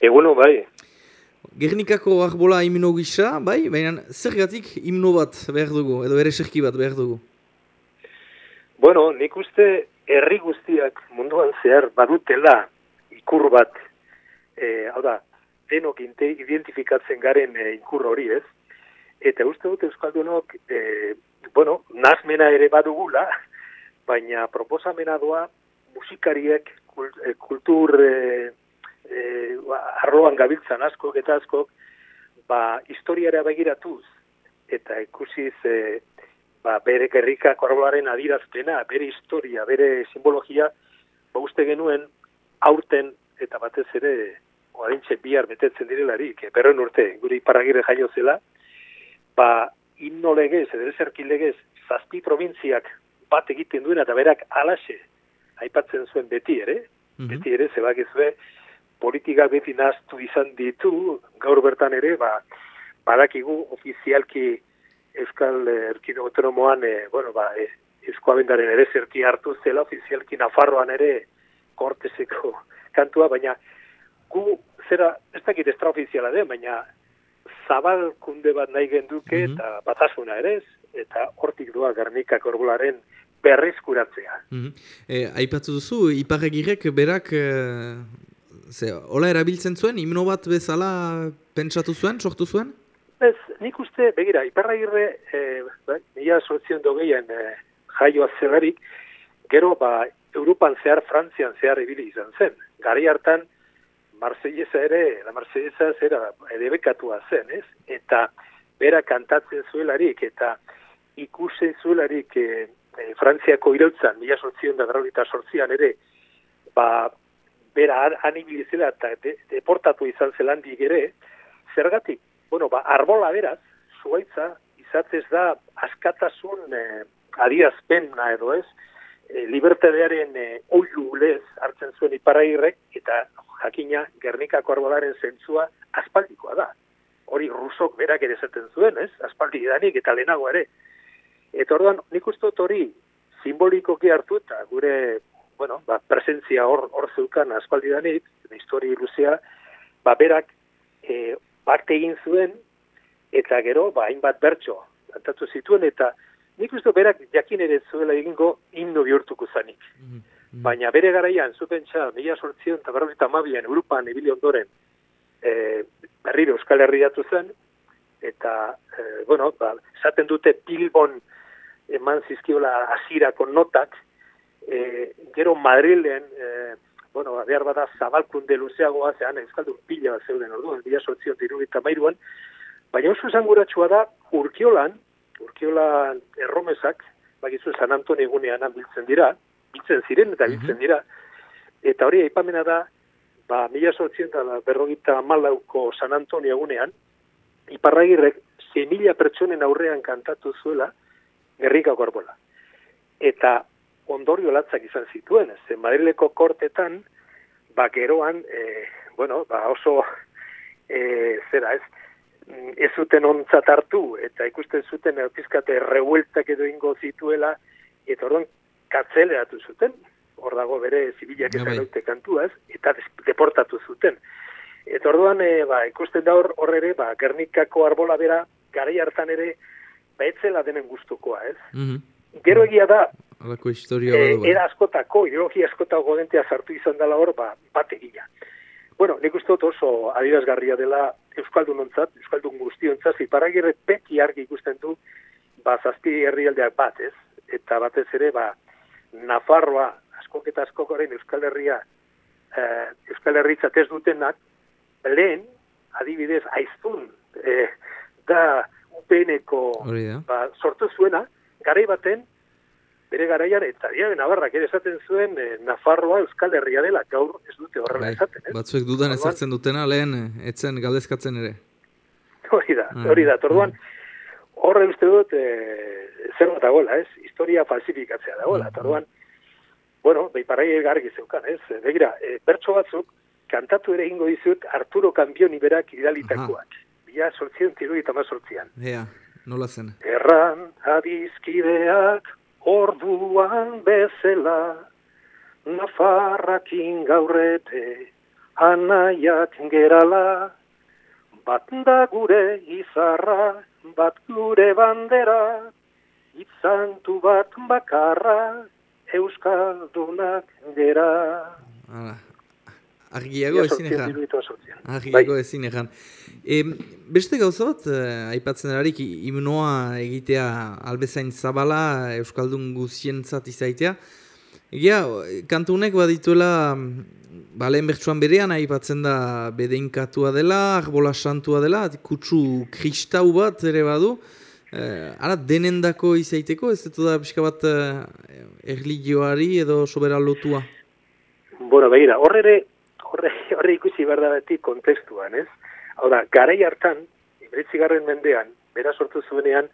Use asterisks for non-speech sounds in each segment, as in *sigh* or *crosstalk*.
Eguno, bai. Gernikako arbola imino gisa, bai? Baina zergatik imno bat behar dugu, edo ere serki bat behar dugu? Bueno, nik uste herri guztiak munduan zehar badutela ikur bat, e, hau da, denok identifikatzen garen e, ikur hori ez, eta uste dut Euskaldunok, e, bueno, nazmena ere badugula, baina proposamena doa musikariek kultur e, e, arloan gabiltzan askok eta askok, ba, historiara begiratuz, eta ikusiz e, ba, bere gerrika korbolaren adirazpena, bere historia, bere simbologia, ba, uste genuen aurten eta batez ere oarintxe bihar betetzen direlarik, e, berroen urte, guri iparagire jaio zela, ba, himno legez, edo zerki legez, zazpi provintziak bat egiten duena, eta berak alaxe, aipatzen zuen beti ere, mm beti ere, zebakizue, politika beti naztu izan ditu, gaur bertan ere, ba, badakigu ofizialki Euskal Erkide Autonomoan, e, bueno, ba, e, Euskoabendaren ere zerti hartu zela, ofizialki Nafarroan ere kortezeko *laughs* kantua, baina gu, zera, ez dakit extraofiziala den, baina zabalkunde bat nahi genduke mm eta batasuna ere, eta hortik doa Gernika Korbularen berrizkuratzea. Mm -hmm. e, aipatzu duzu, iparregirek berak e, ze, hola erabiltzen zuen, himno bat bezala pentsatu zuen, sortu zuen? Ez, nik uste, begira, iparragirre, e, ba, mila sortzion dogeian e, jaioa zelarik, gero, ba, Europan zehar, Frantzian zehar ibili izan zen. Gari hartan, Marsellesa ere, la Marsellesa zera edebekatua zen, ez? Eta bera kantatzen zuelarik, eta ikusen zuelarik e, e, Frantziako irautzan, mila sortzion da sortzian ere, ba, bera anibilizela eta deportatu izan zelandik ere, zergatik, bueno, ba, arbola beraz, zuaitza, izatez da askatasun e, adiazpena edo ez, e, libertadearen e, oilu lez hartzen zuen iparairrek, eta jakina Gernikako arbolaren zentzua aspaldikoa da. Hori rusok berak ere zaten zuen, ez? Aspaldi danik eta lehenago ere. Eta orduan, nik uste hori simbolikoki hartu eta gure bueno, ba, presentzia hor, hor zeukan aspaldidanik, histori luzea, ba, berak e, bakte egin zuen, eta gero, ba, hainbat bertso, antatu zituen, eta nik uste berak jakin ere zuela egingo himno bihurtuko zanik. Mm-hmm. Baina bere garaian, zupentsa, mila sortzion, eta berroita mabian, Europan, ibili ondoren, e, berriro Euskal Herriatu zen, eta, e, bueno, ba, esaten dute Bilbon eman zizkiola azirako notak, e, gero Madrilen, e, bueno, behar bada zabalkunde luzeagoa zean, euskaldun pila bat zeuden orduan, bila sortzion dirugita mairuan, baina oso esan da, urkiolan, urkiolan erromesak, bakizu San Antoni egunean biltzen dira, biltzen ziren eta biltzen dira, eta hori aipamena da, ba, mila sortzion da berrogita malauko San Antoni egunean, iparragirrek, zemila pertsonen aurrean kantatu zuela, gerrikako arbola. Eta ondorio latzak izan zituen, zen Madrileko kortetan, ba, geroan, e, bueno, ba, oso, e, zera ez, ez zuten ontzat hartu, eta ikusten zuten eutizkate revueltak edo ingo zituela, eta orduan katzeleratu zuten, hor dago bere zibilak eta gaute kantuaz, eta deportatu zuten. Eta orduan, e, ba, ikusten da hor, hor ere, ba, Gernikako arbola bera, garai hartan ere, ba, etzela denen gustukoa, ez? Mm Gero egia da, Alako historia e, Era askotako, ideologia askotako dentea sartu izan dela hor, ba, bat egila. Bueno, nik uste oso adirazgarria dela Euskaldun ontzat, Euskaldun guztiontzat, ziparagirre peki argi ikusten du, ba, zazpi herrialdeak bat, ez? Eta batez ere, ba, Nafarroa, askok eta askokoren Euskal Herria, eh, Euskal Herritzat ez dutenak, lehen, adibidez, aiztun, eh, da, UPN-eko ba, sortu zuena, garai baten, bere garaian, eta dia, Navarrak ere esaten zuen, e, Nafarroa Euskal Herria dela, gaur ez dute horrela bai, esaten. Eh? Batzuek dudan ezartzen dutena, lehen, eh, etzen galdezkatzen ere. Hori da, ah, hori da, torduan, horre uste dut, e, zer bat agola, ez? Historia falsifikatzea dagoela, mm, torduan, bueno, behiparai egargi zeukan, ez? Begira, e, bertso batzuk, kantatu ere ingo dizut, Arturo Campioni berak idalitakoak. Bila sortzien, tiru eta mazortzian. Ea, nola zen? Erran, adizkideak, orduan bezela, Nafarrakin gaurrete, anaiak gerala, bat da gure izarra, bat gure bandera, itzantu bat bakarra, euskaldunak gera. Argiago ezin egan. Argiago bai. ezin egan. E, beste gauza bat, eh, aipatzen erarik, imunoa egitea albezain zabala, Euskaldun guzientzat izaitea. Egia, kantu honek badituela, ba, lehen bertsuan berean aipatzen da bedeinkatua dela, arbola santua dela, kutsu kristau bat ere badu. Eh, ara, denendako izaiteko, ez da pixka bat eh, erligioari edo sobera lotua? Bueno, begira, horre ere, horre ikusi behar da beti kontestuan, ez? Hau da, garai hartan, ibretzigarren mendean, bera sortu zuenean,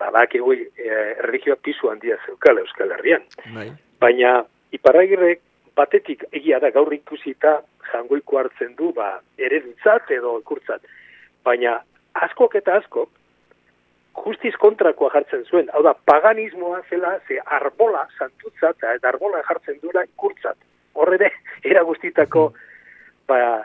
ba, bak egoi, eh, erligioa pisu handia zeukala Euskal Herrian. Bai. Baina, iparagirrek batetik egia da gaur ikusita jangoiko hartzen du, ba, eredutzat edo ikurtzat. Baina, askok eta askok, justiz kontrakoa jartzen zuen. Hau da, paganismoa zela, ze arbola santutzat, eta arbola jartzen duela ikurtzat. Horre de, era guztitako, ba,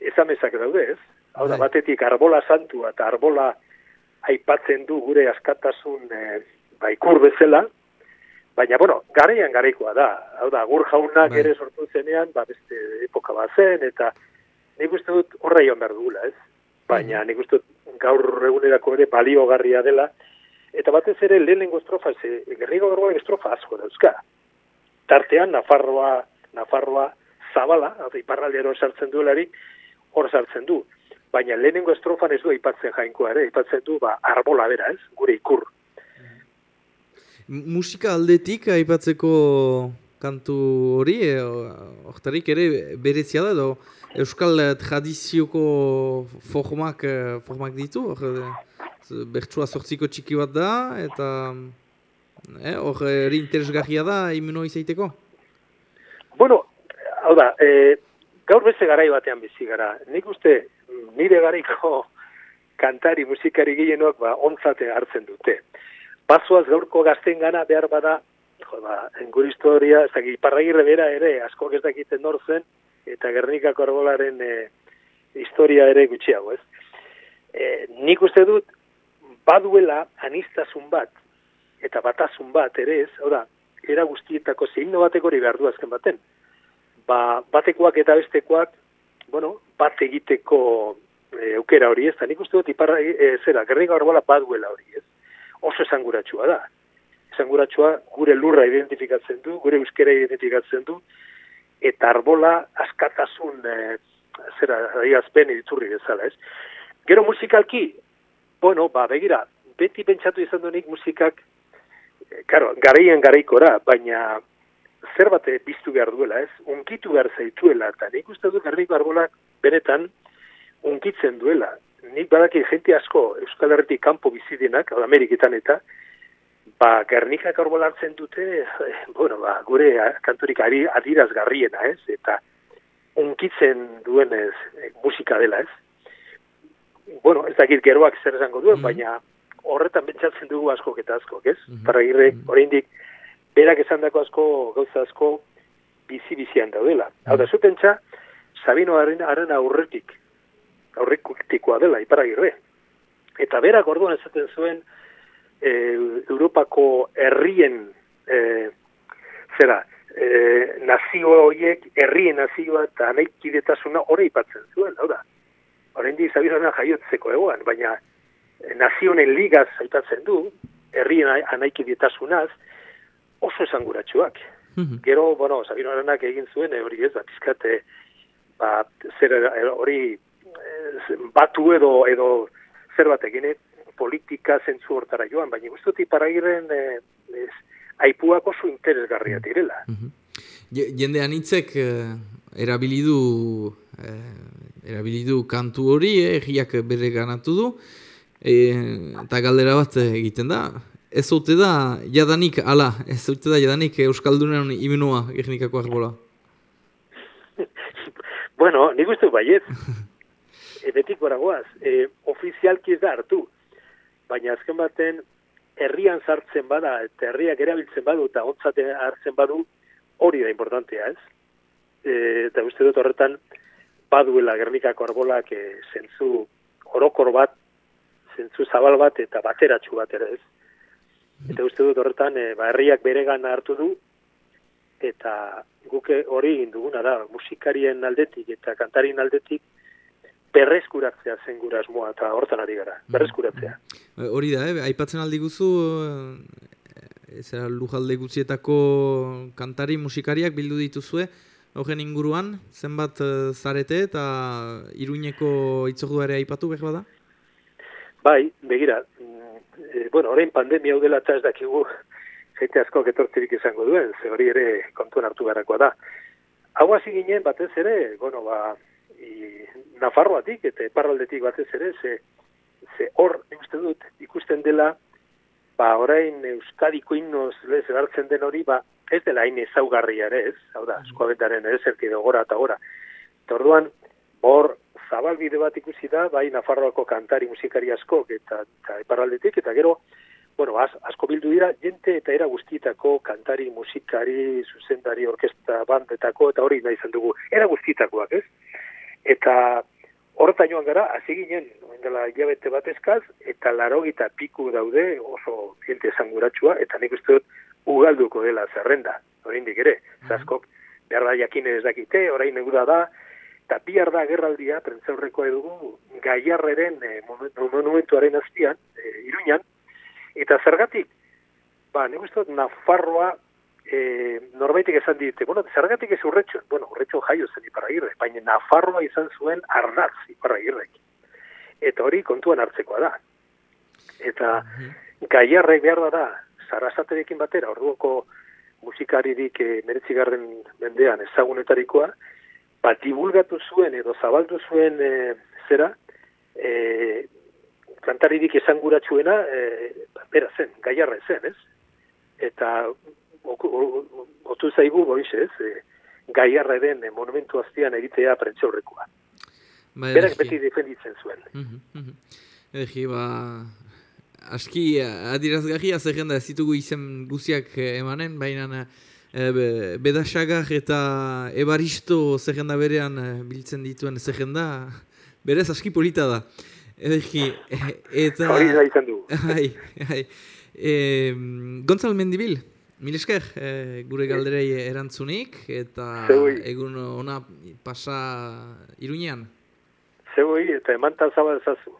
ezamezak daude, ez? Hau da, bai. batetik arbola santua eta arbola aipatzen du gure askatasun e, ba, ikur bezala, baina, bueno, garaian garaikoa da. Hau da, gur jaunak bai. ere sortu zenean, ba, beste epoka bat zen, eta nik uste dut horra joan behar dugula, ez? Baina nik uste dut gaur egunerako ere baliogarria dela, eta batez ere lehenengo estrofa, ze, gerroa estrofa asko dauzka. Tartean, Nafarroa, Nafarroa zabala, iparraldero sartzen duelari, hor sartzen du. Baina lehenengo estrofan ez du aipatzen jainkoa ere, aipatzen du ba, arbola bera, ez, gure ikur. Musika aldetik aipatzeko kantu hori, e, ere berezia da, edo euskal tradizioko formak, eh, formak ditu, e, bertsua sortziko txiki bat da, eta hor e, interesgarria da imuno izaiteko? Bueno, hau da, e, gaur beste garai batean bizi gara. Nik uste nire garaiko kantari, musikari gehienoak ba, ontzate hartzen dute. Bazoaz gaurko gazten gana behar bada jo, ba, engur historia, ez dakit, parragirre bera ere, asko ez dakiten nor zen, eta Gernikako arbolaren e, historia ere gutxiago, ez? E, nik uste dut, baduela anistazun bat, eta batasun bat ere ez, hau da, era guztietako zeinno bateko hori behar du azken baten. Ba, batekoak eta bestekoak, bueno, bat egiteko e, eukera hori ez, nik uste dut, iparra, e, zera, Gernika arbola baduela hori ez, oso esanguratsua da. Esanguratsua gure lurra identifikatzen du, gure euskera identifikatzen du, eta arbola askatasun e, zera azpen itzurri bezala, ez? Gero musikalki, bueno, ba, begira, beti pentsatu izan duenik musikak, e, karo, garaien garaikora, baina zer bate biztu behar duela, ez? Unkitu behar zaituela, eta nik uste du garriko arbolak benetan unkitzen duela. Nik badaki jente asko Euskal Herretik kanpo bizidenak, Ameriketan eta, ba, Gernikak hartzen dute, eh, bueno, ba, gure kanturik ari, adirazgarriena, ez? Eta unkitzen duenez eh, musika dela, ez? Bueno, ez dakit geroak zer esango duen, mm baina horretan bentsatzen dugu asko eta asko, ez? Mm -hmm. Paragirre, mm -hmm. Berak esan dako asko, gauza asko, bizi-bizian daudela. Hau da, zuten txa, Sabino haren aurretik, aurrekutikoa dela, iparagirre. Eta berak orduan esaten zuen, e, Europako herrien e, zera, e, nazio horiek, herrien nazioa eta anaikidetasuna hori ipatzen zuen, hau da. Horrein di, jaiotzeko egoan, baina nazionen ligaz aipatzen du, herrien anaikidetasunaz, oso esanguratsuak. Mm Gero, bueno, zabinorenak egin zuen, hori ez, bat, ba, zer hori batu edo, edo zer bat egin, politika zentzu hortara joan, baina guztuti paragiren e, ez, aipuak oso interesgarria mm. direla. Mm -hmm. Jende anitzek eh, erabilidu eh, erabilidu kantu hori, egiak eh, bere ganatu du, eta galdera bat egiten da, ez zote da jadanik, ala, ez zote da jadanik Euskaldunen imenua gernikako arbola? bueno, nik uste baiet, *laughs* e, betik goragoaz, e, ofizialki ez da hartu, baina azken baten herrian sartzen bada eta herriak erabiltzen badu eta ontzate hartzen badu hori da importantea, ez? E, eta uste dut horretan baduela Gernikako arbolak e, zentzu orokor bat, zentzu zabal bat eta bateratsu bat ere ez. Eta uste dut horretan, e, ba, herriak beregan hartu du, eta guke hori egin duguna da, musikarien aldetik eta kantarien aldetik, berreskuratzea zen gura asmoa eta hortan ari gara, mm. berreskuratzea. Hori da, eh? aipatzen aldi guzu, eh, lujalde gutxietako kantari musikariak bildu dituzue, horren inguruan, zenbat zarete eta iruñeko itzoguare aipatu behar bada? Bai, begira, e, bueno, orain pandemia hau dela eta ez dakigu jete asko etortzirik izango duen, ze hori ere kontuan hartu beharrakoa da. Hau hasi ginen batez ere, bueno, ba, i, Nafarroatik eta eparraldetik batez ere, ze, ze hor, uste dut, ikusten dela, ba, orain Euskadiko innoz lez edartzen den hori, ba, ez dela hain ezaugarria ere ez, hau da, eskuabetaren ere zerki gora eta gora. Eta orduan, hor, zabalbide bat ikusi da, bai, Nafarroako kantari musikari asko eta, eta eparraldetik, eta gero, bueno, az, asko bildu dira, jente eta era guztietako kantari, musikari, zuzendari, orkesta, bandetako, eta hori nahi izan dugu, era guztietakoak, ez? Eta horreta joan gara, hasi ginen, dela jabete bat eskaz, eta laro eta piku daude oso jente esanguratsua, eta nik uste dut ugalduko dela zerrenda, oraindik ere, zaskok, behar da jakine ez dakite, orain egura da, eta bihar da gerraldia, prentzaurreko edugu, gaiarreren e, monumentuaren azpian, e, iruñan, eta zergatik, ba, nik uste dut, Nafarroa e, norbaitik esan dite, bueno, zergatik ez urretxo, bueno, urretxo jaio zen iparagirre, baina Nafarroa izan zuen arnaz iparagirrek. Eta hori kontuan hartzekoa da. Eta -hmm. gaiarrek behar da da, zarasaterekin batera, orduoko musikaririk e, meretzigarren mendean ezagunetarikoa, bat divulgatu zuen edo zabaldu zuen e, zera, e, kantaririk esanguratsuena e, bera zen, gaiarra zen, ez? Eta otu zaigu goiz, ez? E, gaiarra den e, monumentu aztian egitea prentxaurrekoa. Ba, Berak beti defenditzen zuen. Egi, ba, aski adirazgarria zerrenda ez ditugu izen guziak emanen, baina e, bedasagar eta ebaristo zerrenda berean biltzen dituen zerrenda, berez aski polita da. Egi, eta... Hori da izan du. Hai, *laughs* hai. E, Gontzal Mendibil, mil esker, e, gure galderei erantzunik, eta Zeui. egun ona pasa iruñean. Zeui, eta emantan zabalzazu.